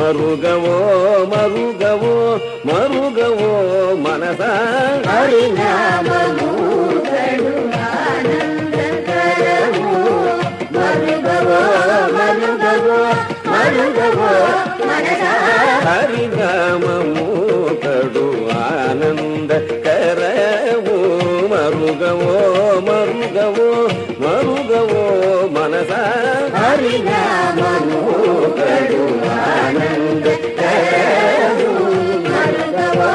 మరుగవో మరుగవో మరుగవో మనస. హరినామము మరుగవో మరుగవో మరుగవో మనస హరినామము కడు ఆనంద కరవో. మరుగవో మరుగవో మరుగవో మనస. హరినామము కడు మరుగవో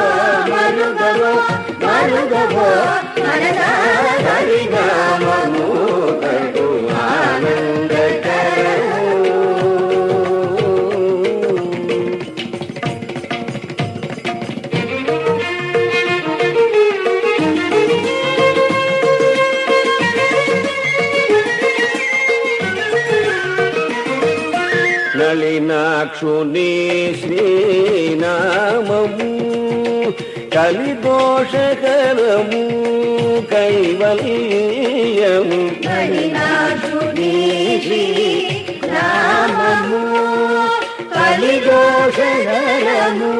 మరుగవో మరుగవో మనసా నళినాక్షుని శ్రీనామము కలిదోషకరము కైవల్యము. రామము కలిదోషరము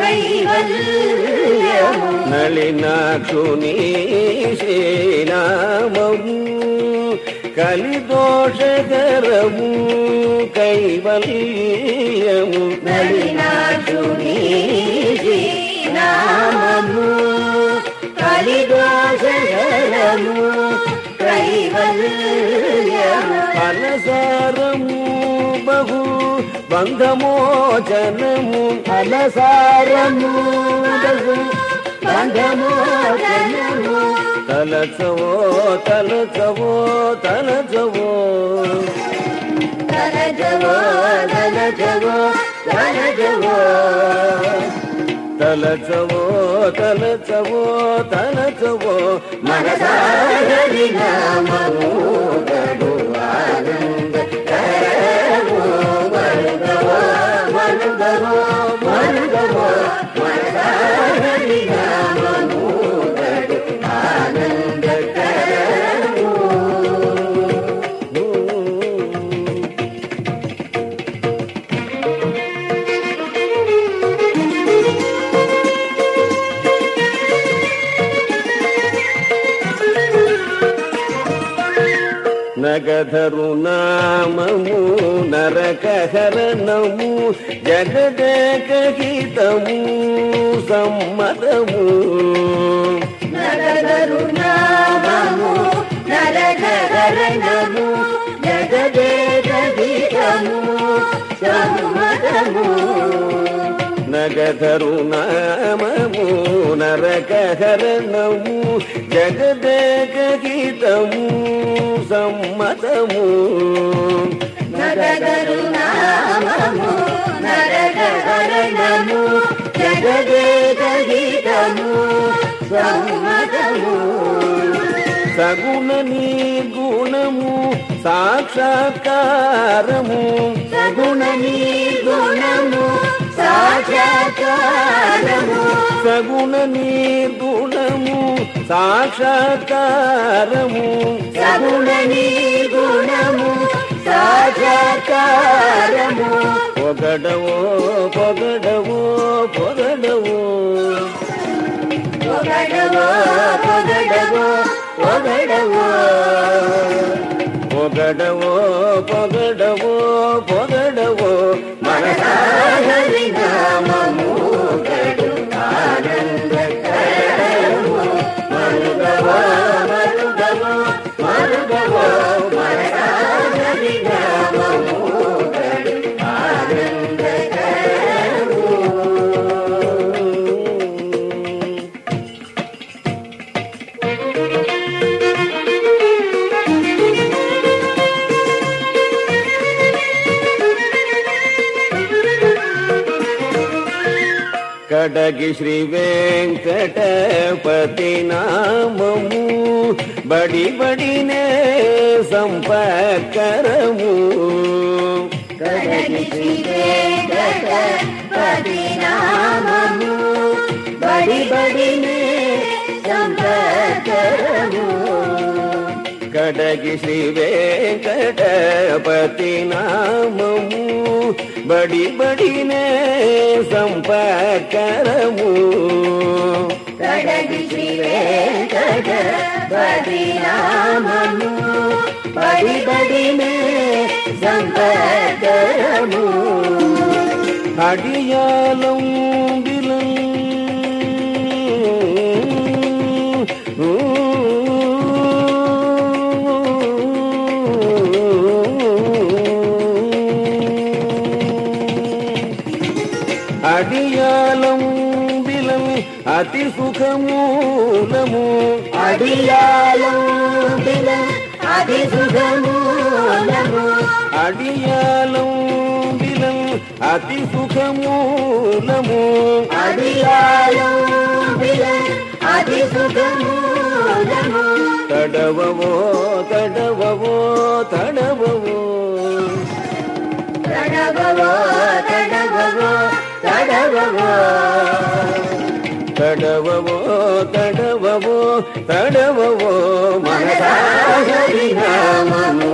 కైవల్యము. నళినాక్షుని శ్రీనామము కలిదోషకరము కైవల్యము నలినాశుని శ్రీ రామము కలిదోషరము కైవల్యము ఫలసారము బహు బంధమోచనము ఫలసారము బహు బంధమోచనము తలచవో తలచవో తలచవో. తలజవో తలజవో తలజవో తలచవో తలచవో తలచవో. మనసాగరి నామము గడు నగధరునామము నరకహరణము జగదేకహితము సమ్మతము నగధరునామము నరకహరణము జగదేకహితము సమ్మతము జగదరుణమము నరకహరణము జగదేకహితము సమ్మతము. జగదరుణమము నరకహరణము జగదేకహితము సమ్మతము. సగుణ నీ గుణము సాక్షాత్కారము. సగుణ నీ గుణము సాక్షా సాక్షాత్కారము సగుణ నిర్గుణము సాక్షాత్కారము. సగుణ నిర్గుణము సాక్షాత్కారము. పొగడవో పొగడవో పొగడవో. పొగడవో పొగడవో పొగడవో. పొగడవో పొగడవో పొగడవో కడగి శ్రీ వెంకటపతి నామము. బడి బడినే సంపకరము. కడగి శ్రీ వెంకటపతి నామము. బడి బడినే సంపకరము. కడగి శ్రీ వెంకటపతి నామము. बड़ी बड़ी ने संपर्क करमू ಕಡಗಿ ಶ್ರೀ ವೆಂಕಟ ಬದಿನಾಮನು ಬಡಿ ಬಡಿ ಮೇ ಸಂಪದರಮು ಅಡಿಯಾಲವು அடியாலம் விலம் அதி சுகமூலமு அடியாலம் விலம் அதி சுகமூலமு அடியாலம் விலம் அதி சுகமூலமு அடியாலம் விலம் அதி சுகமூலமு தடவவோ தடவவோ தடவவோ தடவவோ తడవవో తడవవో తడవవో తడవవో మనసాగరి నామము.